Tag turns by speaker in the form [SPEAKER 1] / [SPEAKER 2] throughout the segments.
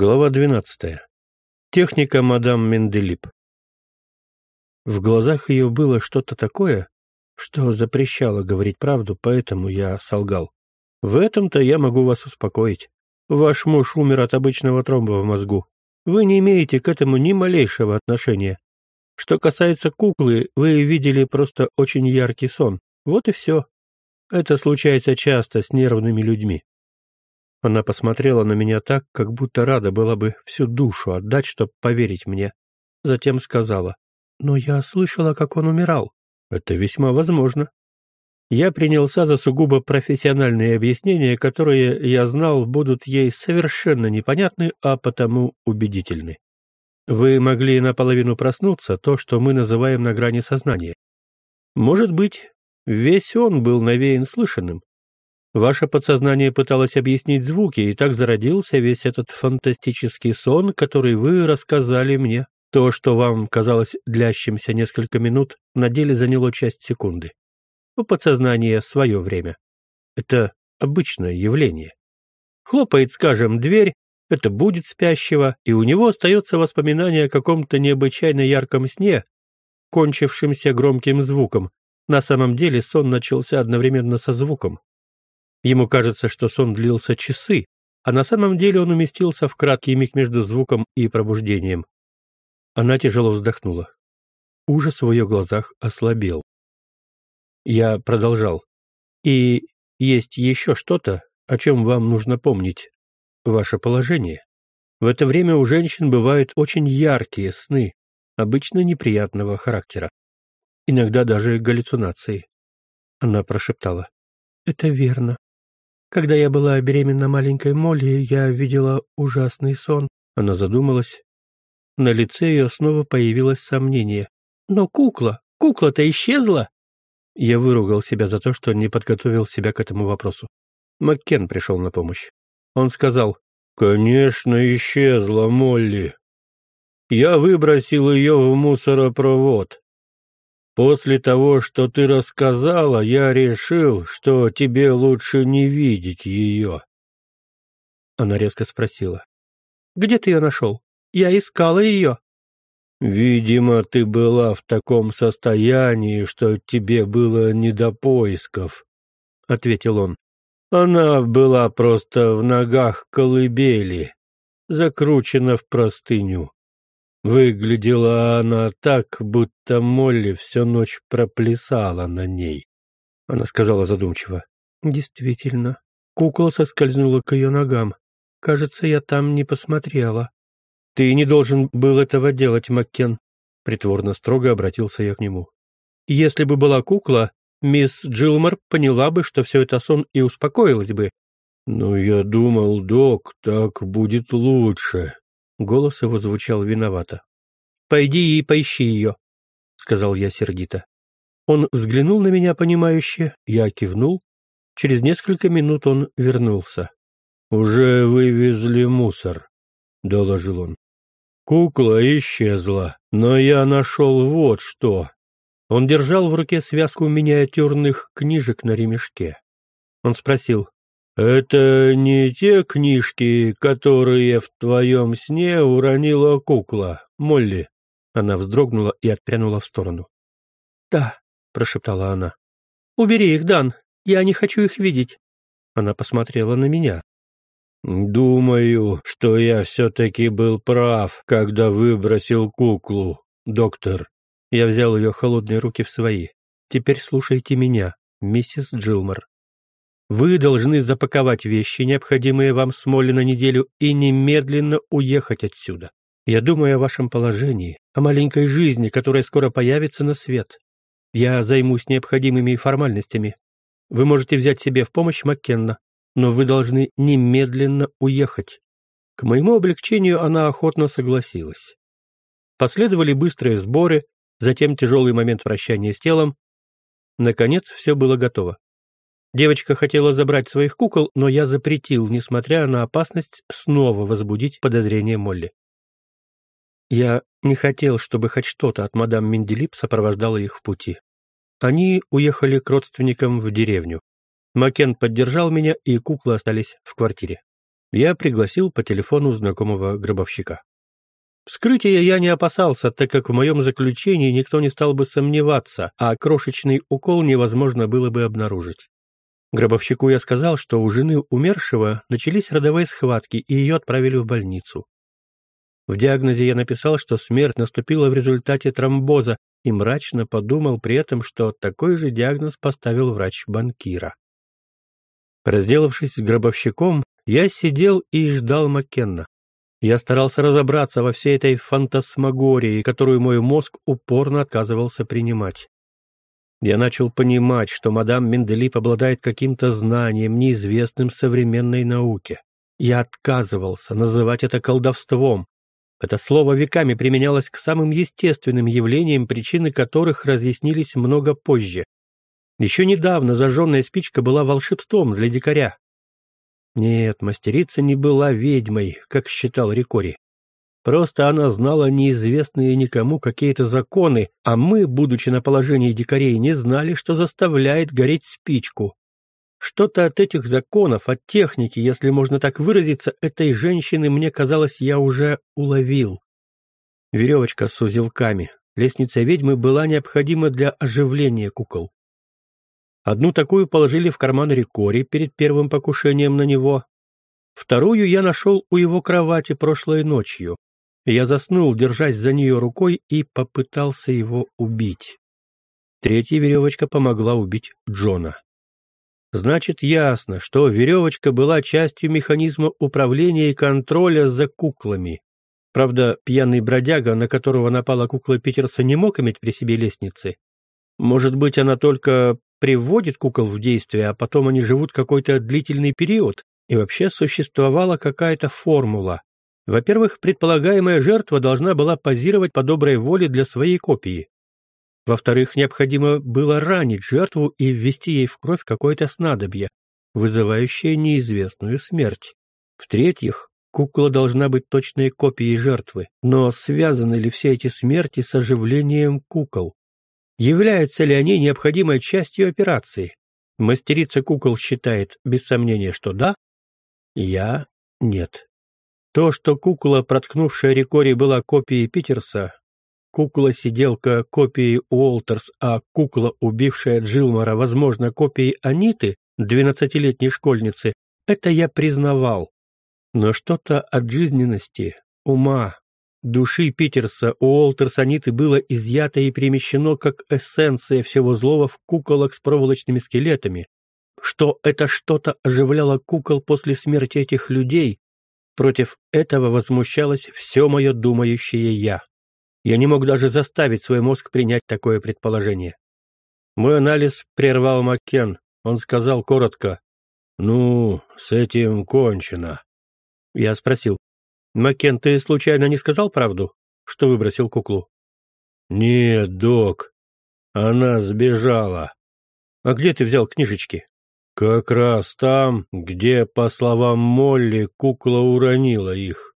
[SPEAKER 1] Глава 12. Техника мадам Менделип. В глазах ее было что-то такое, что запрещало говорить правду, поэтому я солгал. В этом-то я могу вас успокоить. Ваш муж умер от обычного тромба в мозгу. Вы не имеете к этому ни малейшего отношения. Что касается куклы, вы видели просто очень яркий сон. Вот и все. Это случается часто с нервными людьми. Она посмотрела на меня так, как будто рада была бы всю душу отдать, чтобы поверить мне. Затем сказала, «Но я слышала, как он умирал». «Это весьма возможно». Я принялся за сугубо профессиональные объяснения, которые, я знал, будут ей совершенно непонятны, а потому убедительны. Вы могли наполовину проснуться, то, что мы называем на грани сознания. Может быть, весь он был навеян слышанным, Ваше подсознание пыталось объяснить звуки, и так зародился весь этот фантастический сон, который вы рассказали мне. То, что вам казалось длящимся несколько минут, на деле заняло часть секунды. У подсознания свое время. Это обычное явление. Хлопает, скажем, дверь, это будет спящего, и у него остается воспоминание о каком-то необычайно ярком сне, кончившемся громким звуком. На самом деле сон начался одновременно со звуком. Ему кажется, что сон длился часы, а на самом деле он уместился в краткий миг между звуком и пробуждением. Она тяжело вздохнула. Ужас в ее глазах ослабел. Я продолжал. И есть еще что-то, о чем вам нужно помнить. Ваше положение. В это время у женщин бывают очень яркие сны, обычно неприятного характера. Иногда даже галлюцинации. Она прошептала. «Это верно. Когда я была беременна маленькой Молли, я видела ужасный сон. Она задумалась. На лице ее снова появилось сомнение. Но кукла, кукла-то исчезла. Я выругал себя за то, что не подготовил себя к этому вопросу. Маккен пришел на помощь. Он сказал, «Конечно, исчезла Молли. Я выбросил ее в мусоропровод. После того, что ты рассказала, я решил, что тебе лучше не видеть ее. Она резко спросила. Где ты ее нашел? Я искала ее. Видимо, ты была в таком состоянии, что тебе было не до поисков, ответил он. Она была просто в ногах колыбели, закручена в простыню. Выглядела она так, будто Молли всю ночь проплясала на ней. Она сказала задумчиво. «Действительно, кукла соскользнула к ее ногам. Кажется, я там не посмотрела». «Ты не должен был этого делать, Маккен», — притворно строго обратился я к нему. «Если бы была кукла, мисс Джилмор поняла бы, что все это сон и успокоилась бы». «Но я думал, док, так будет лучше», Голос его звучал виновато. «Пойди и поищи ее», — сказал я сердито. Он взглянул на меня понимающе, я кивнул. Через несколько минут он вернулся. «Уже вывезли мусор», — доложил он. «Кукла исчезла, но я нашел вот что». Он держал в руке связку миниатюрных книжек на ремешке. Он спросил, «Это не те книжки, которые в твоем сне уронила кукла, Молли?» Она вздрогнула и отпрянула в сторону. «Да», — прошептала она. «Убери их, Дан, я не хочу их видеть». Она посмотрела на меня. «Думаю, что я все-таки был прав, когда выбросил куклу, доктор». Я взял ее холодные руки в свои. «Теперь слушайте меня, миссис Джилмор. Вы должны запаковать вещи, необходимые вам с Молли на неделю, и немедленно уехать отсюда. Я думаю о вашем положении, о маленькой жизни, которая скоро появится на свет. Я займусь необходимыми формальностями. Вы можете взять себе в помощь Маккенна, но вы должны немедленно уехать. К моему облегчению она охотно согласилась. Последовали быстрые сборы, затем тяжелый момент прощания с телом. Наконец все было готово. Девочка хотела забрать своих кукол, но я запретил, несмотря на опасность снова возбудить подозрение Молли. Я не хотел, чтобы хоть что-то от мадам Менделип сопровождало их в пути. Они уехали к родственникам в деревню. Макен поддержал меня, и куклы остались в квартире. Я пригласил по телефону знакомого гробовщика. Вскрытия я не опасался, так как в моем заключении никто не стал бы сомневаться, а крошечный укол невозможно было бы обнаружить. Гробовщику я сказал, что у жены умершего начались родовые схватки, и ее отправили в больницу. В диагнозе я написал, что смерть наступила в результате тромбоза, и мрачно подумал при этом, что такой же диагноз поставил врач банкира. Разделавшись с гробовщиком, я сидел и ждал Маккенна. Я старался разобраться во всей этой фантасмагории, которую мой мозг упорно отказывался принимать. Я начал понимать, что мадам Менделип обладает каким-то знанием, неизвестным современной науке. Я отказывался называть это колдовством. Это слово веками применялось к самым естественным явлениям, причины которых разъяснились много позже. Еще недавно зажженная спичка была волшебством для дикаря. Нет, мастерица не была ведьмой, как считал Рикори. Просто она знала неизвестные никому какие-то законы, а мы, будучи на положении дикарей, не знали, что заставляет гореть спичку. Что-то от этих законов, от техники, если можно так выразиться, этой женщины, мне казалось, я уже уловил. Веревочка с узелками. Лестница ведьмы была необходима для оживления кукол. Одну такую положили в карман Рикори перед первым покушением на него. Вторую я нашел у его кровати прошлой ночью. Я заснул, держась за нее рукой, и попытался его убить. Третья веревочка помогла убить Джона. Значит, ясно, что веревочка была частью механизма управления и контроля за куклами. Правда, пьяный бродяга, на которого напала кукла Питерса, не мог иметь при себе лестницы. Может быть, она только приводит кукол в действие, а потом они живут какой-то длительный период, и вообще существовала какая-то формула. Во-первых, предполагаемая жертва должна была позировать по доброй воле для своей копии. Во-вторых, необходимо было ранить жертву и ввести ей в кровь какое-то снадобье, вызывающее неизвестную смерть. В-третьих, кукла должна быть точной копией жертвы. Но связаны ли все эти смерти с оживлением кукол? Являются ли они необходимой частью операции? Мастерица кукол считает, без сомнения, что да, я — нет. То, что кукла, проткнувшая Рикори, была копией Питерса, кукла-сиделка копией Уолтерс, а кукла, убившая Джилмора, возможно, копией Аниты, двенадцатилетней школьницы, это я признавал. Но что-то от жизненности, ума, Души Питерса у Уолтерсониты было изъято и перемещено как эссенция всего злого в куколок с проволочными скелетами. Что это что-то оживляло кукол после смерти этих людей, против этого возмущалось все мое думающее «я». Я не мог даже заставить свой мозг принять такое предположение. Мой анализ прервал Маккен. Он сказал коротко, «Ну, с этим кончено». Я спросил, Макен, ты случайно не сказал правду, что выбросил куклу? Нет, док. Она сбежала. А где ты взял книжечки? Как раз там, где, по словам Молли, кукла уронила их.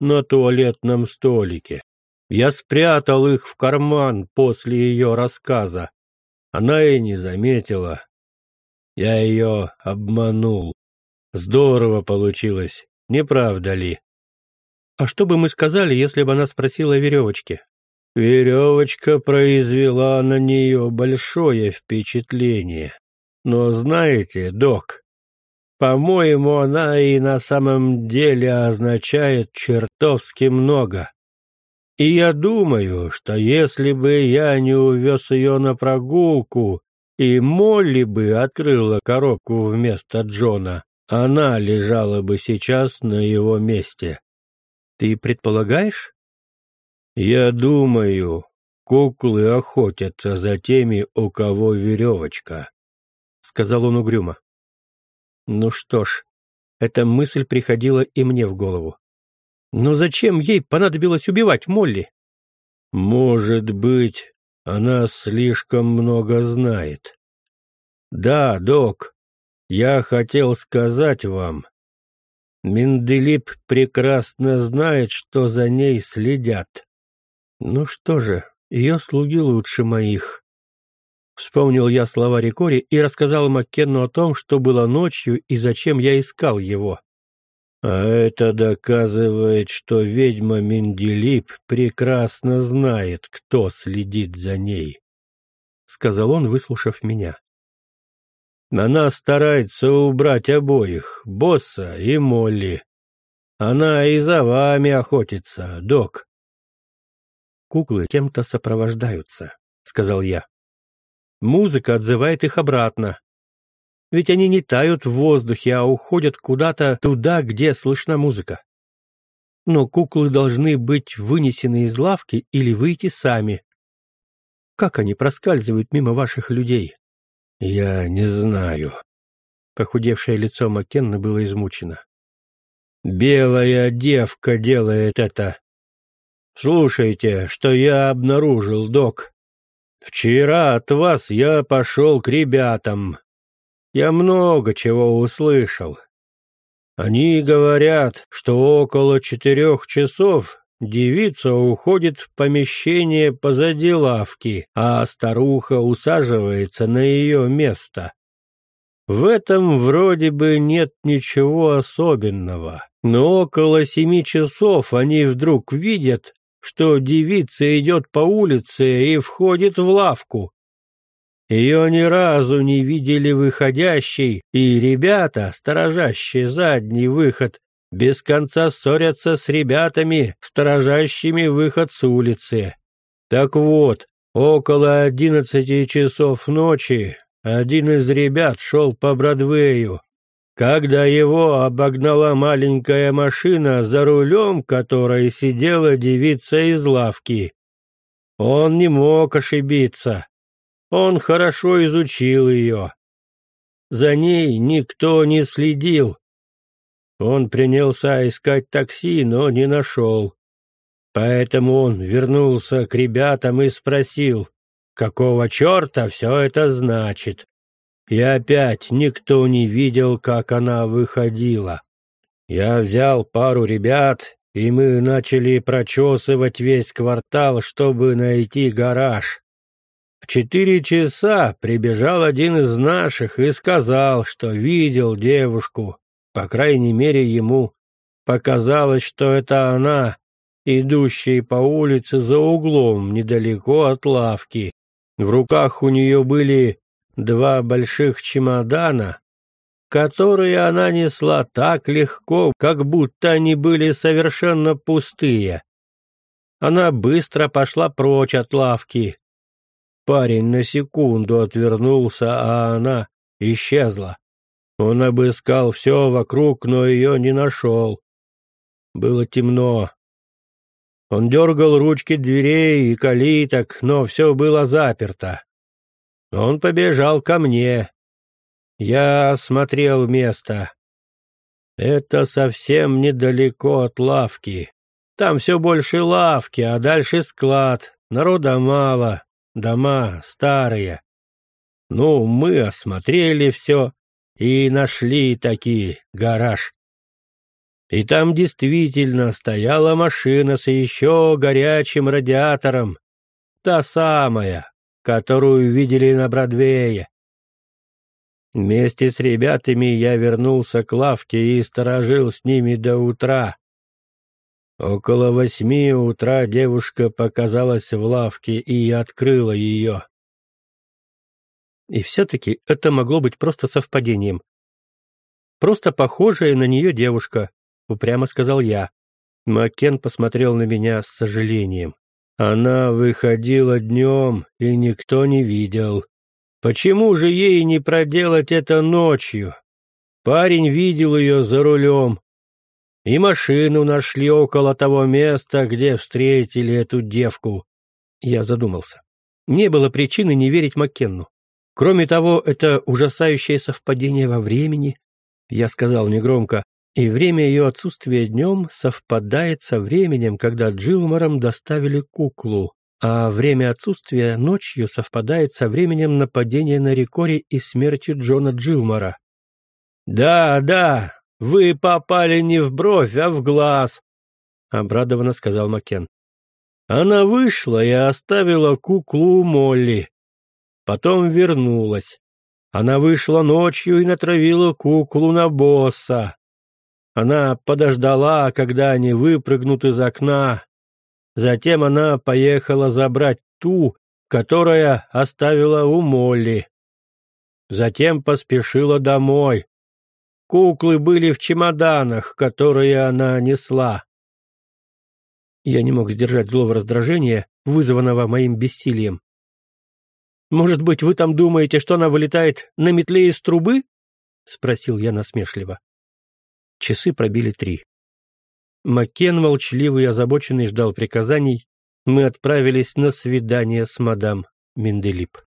[SPEAKER 1] На туалетном столике. Я спрятал их в карман после ее рассказа. Она и не заметила. Я ее обманул. Здорово получилось, не правда ли? А что бы мы сказали, если бы она спросила о веревочке? Веревочка произвела на нее большое впечатление. Но знаете, док, по-моему, она и на самом деле означает чертовски много. И я думаю, что если бы я не увез ее на прогулку, и Молли бы открыла коробку вместо Джона, она лежала бы сейчас на его месте. Ты предполагаешь? Я думаю, куклы охотятся за теми, у кого веревочка, сказал он угрюмо. Ну что ж, эта мысль приходила и мне в голову. Но зачем ей понадобилось убивать Молли? Может быть, она слишком много знает. Да, док, я хотел сказать вам, Менделип прекрасно знает, что за ней следят. Ну что же, ее слуги лучше моих. Вспомнил я слова Рикори и рассказал Маккену о том, что было ночью и зачем я искал его. А это доказывает, что ведьма Менделип прекрасно знает, кто следит за ней, — сказал он, выслушав меня. Она старается убрать обоих, босса и Молли. Она и за вами охотится, док. Куклы кем-то сопровождаются, — сказал я. Музыка отзывает их обратно. Ведь они не тают в воздухе, а уходят куда-то туда, где слышна музыка. Но куклы должны быть вынесены из лавки или выйти сами. Как они проскальзывают мимо ваших людей? Я не знаю. Похудевшее лицо Маккенна было измучено. Белая девка делает это. Слушайте, что я обнаружил, док. Вчера от вас я пошел к ребятам, я много чего услышал. Они говорят, что около четырех часов девица уходит в помещение позади лавки, а старуха усаживается на ее место. В этом вроде бы нет ничего особенного, но около семи часов они вдруг видят, что девица идет по улице и входит в лавку, ее ни разу не видели выходящей, и ребята, сторожащие задний выход, без конца ссорятся с ребятами, сторожащими выход с улицы. Так вот, около одиннадцати часов ночи один из ребят шел по Бродвею, когда его обогнала маленькая машина, за рулем которой сидела девица из лавки. Он не мог ошибиться. Он хорошо изучил ее. За ней никто не следил. Он принялся искать такси, но не нашел. Поэтому он вернулся к ребятам и спросил, какого черта все это значит. И опять никто не видел, как она выходила. Я взял пару ребят, и мы начали прочесывать весь квартал, чтобы найти гараж. В четыре часа прибежал один из наших и сказал, что видел девушку. По крайней мере, ему показалось, что это она, идущая по улице за углом, недалеко от лавки. В руках у нее были два больших чемодана, которые она несла так легко, как будто они были совершенно пустые. Она быстро пошла прочь от лавки, Парень на секунду отвернулся, а она исчезла. Он обыскал все вокруг, но ее не нашел. Было темно. Он дергал ручки дверей и калиток, но все было заперто. Он побежал ко мне. Я осмотрел место. Это совсем недалеко от лавки. Там все больше лавки, а дальше склад. Народа мало. Дома старые. Ну, мы осмотрели все и нашли такие гараж. И там действительно стояла машина с еще горячим радиатором. Та самая, которую видели на Бродвее. Вместе с ребятами я вернулся к лавке и сторожил с ними до утра. Около восьми утра девушка показалась в лавке и открыла ее. И все-таки это могло быть просто совпадением. Просто похожая на нее девушка, упрямо сказал я. Макен посмотрел на меня с сожалением. Она выходила днем, и никто не видел. Почему же ей не проделать это ночью? Парень видел ее за рулем, и машину нашли около того места, где встретили эту девку. Я задумался. Не было причины не верить Маккенну. Кроме того, это ужасающее совпадение во времени, я сказал негромко, и время ее отсутствия днем совпадает со временем, когда Джилмором доставили куклу, а время отсутствия ночью совпадает со временем нападения на Рикори и смерти Джона Джилмора. «Да, да, вы попали не в бровь, а в глаз, — обрадованно сказал Макен. Она вышла и оставила куклу у Молли. Потом вернулась. Она вышла ночью и натравила куклу на босса. Она подождала, когда они выпрыгнут из окна. Затем она поехала забрать ту, которая оставила у Молли. Затем поспешила домой. Куклы были в чемоданах, которые она несла. Я не мог сдержать злого раздражения, вызванного моим бессилием. «Может быть, вы там думаете, что она вылетает на метле из трубы?» — спросил я насмешливо. Часы пробили три. Макен, молчаливый и озабоченный, ждал приказаний. Мы отправились на свидание с мадам Менделип.